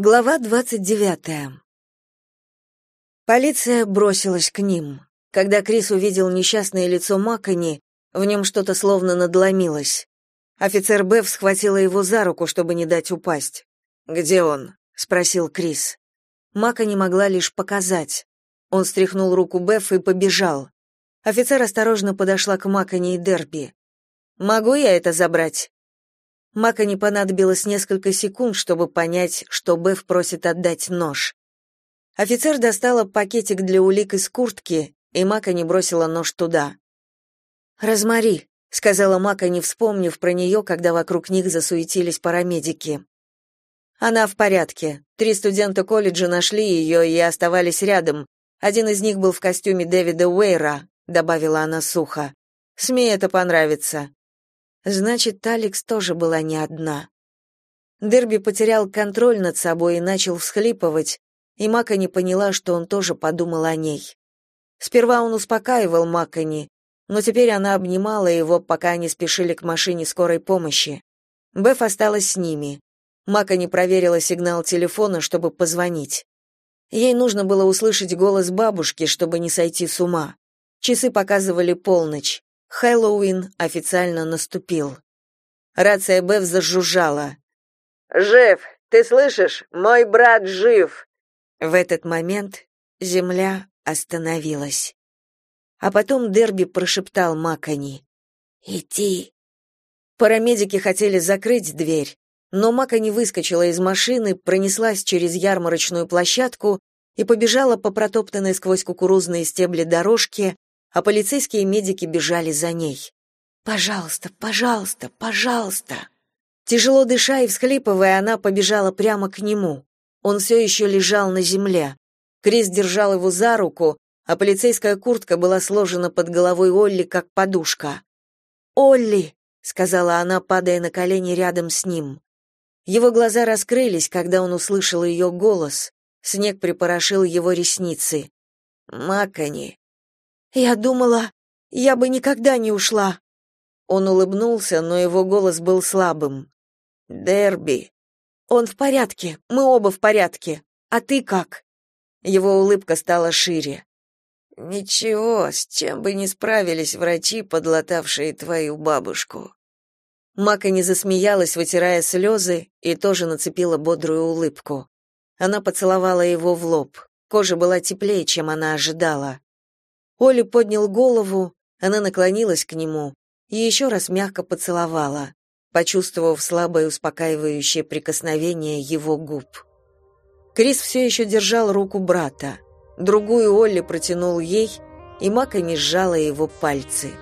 Глава двадцать девятая. Полиция бросилась к ним. Когда Крис увидел несчастное лицо Макони, в нем что-то словно надломилось. Офицер Беф схватила его за руку, чтобы не дать упасть. «Где он?» — спросил Крис. Мака не могла лишь показать. Он стряхнул руку Беф и побежал. Офицер осторожно подошла к Макони и Дерби. «Могу я это забрать?» Мака не понадобилось несколько секунд, чтобы понять, что Беф просит отдать нож. Офицер достала пакетик для улик из куртки, и Мака не бросила нож туда. «Розмари», — сказала Мака, не вспомнив про нее, когда вокруг них засуетились парамедики. «Она в порядке. Три студента колледжа нашли ее и оставались рядом. Один из них был в костюме Дэвида Уэйра», — добавила она сухо. «СМИ это понравится. Значит, Алекс тоже была не одна. Дерби потерял контроль над собой и начал всхлипывать, и Макани поняла, что он тоже подумал о ней. Сперва он успокаивал Макани, но теперь она обнимала его, пока они спешили к машине скорой помощи. Беф осталась с ними. Макани проверила сигнал телефона, чтобы позвонить. Ей нужно было услышать голос бабушки, чтобы не сойти с ума. Часы показывали полночь. Хэллоуин официально наступил. Рация Бев зажужжала. «Жив! Ты слышишь? Мой брат жив!» В этот момент земля остановилась. А потом Дерби прошептал Макани. «Иди». Парамедики хотели закрыть дверь, но Макани выскочила из машины, пронеслась через ярмарочную площадку и побежала по протоптанной сквозь кукурузные стебли дорожке, а полицейские медики бежали за ней. «Пожалуйста, пожалуйста, пожалуйста!» Тяжело дыша и всхлипывая, она побежала прямо к нему. Он все еще лежал на земле. Крис держал его за руку, а полицейская куртка была сложена под головой Олли, как подушка. «Олли!» — сказала она, падая на колени рядом с ним. Его глаза раскрылись, когда он услышал ее голос. Снег припорошил его ресницы. «Макони!» Я думала, я бы никогда не ушла. Он улыбнулся, но его голос был слабым. Дерби. Он в порядке. Мы оба в порядке. А ты как? Его улыбка стала шире. Ничего, с чем бы не справились врачи, подлатавшие твою бабушку. Мака не засмеялась, вытирая слезы, и тоже нацепила бодрую улыбку. Она поцеловала его в лоб. Кожа была теплее, чем она ожидала. Оля поднял голову, она наклонилась к нему и еще раз мягко поцеловала, почувствовав слабое успокаивающее прикосновение его губ. Крис все еще держал руку брата. Другую Олли протянул ей, и Мака не сжала его пальцы.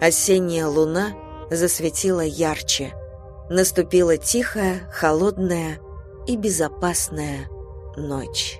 Осенняя луна засветила ярче. Наступила тихая, холодная и безопасная ночь.